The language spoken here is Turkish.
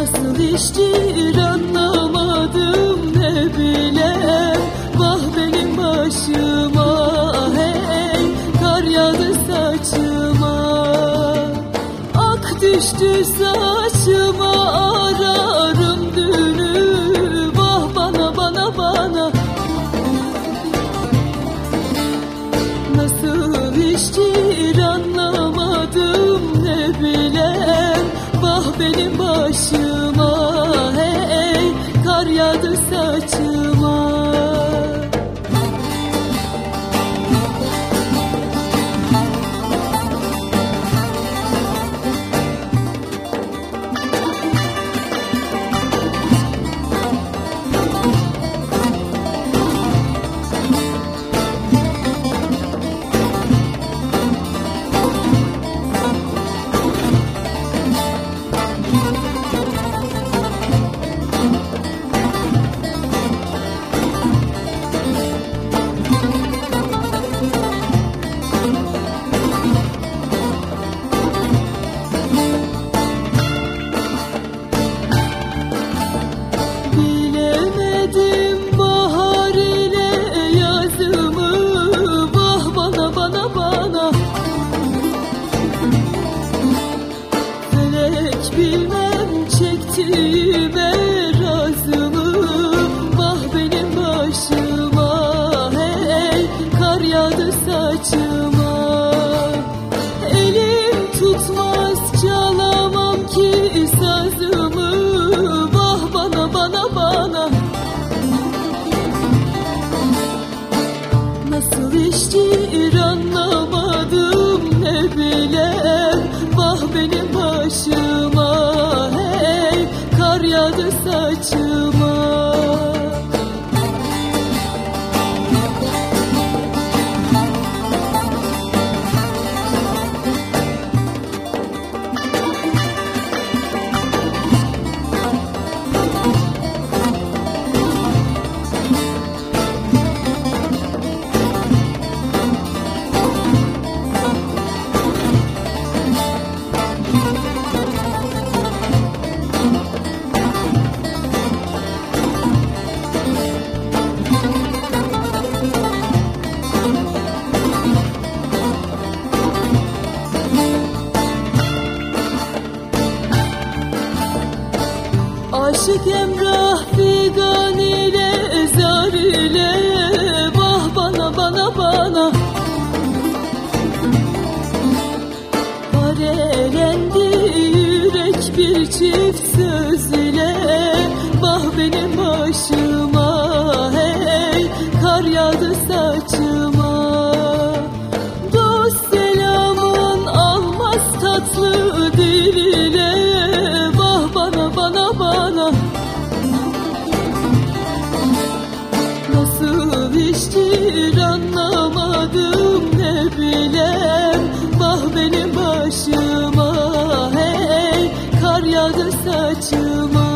Nasıl iştir anlamadım ne bilem Vah benim başıma hey Kar yağdı saçıma. Ak düştü saçıma ara benim başıma. aşık emrah figan ile ezar ile nasıl iştir anlamadım ne bilem Bah benim başıma hey kar yağdı saçıma.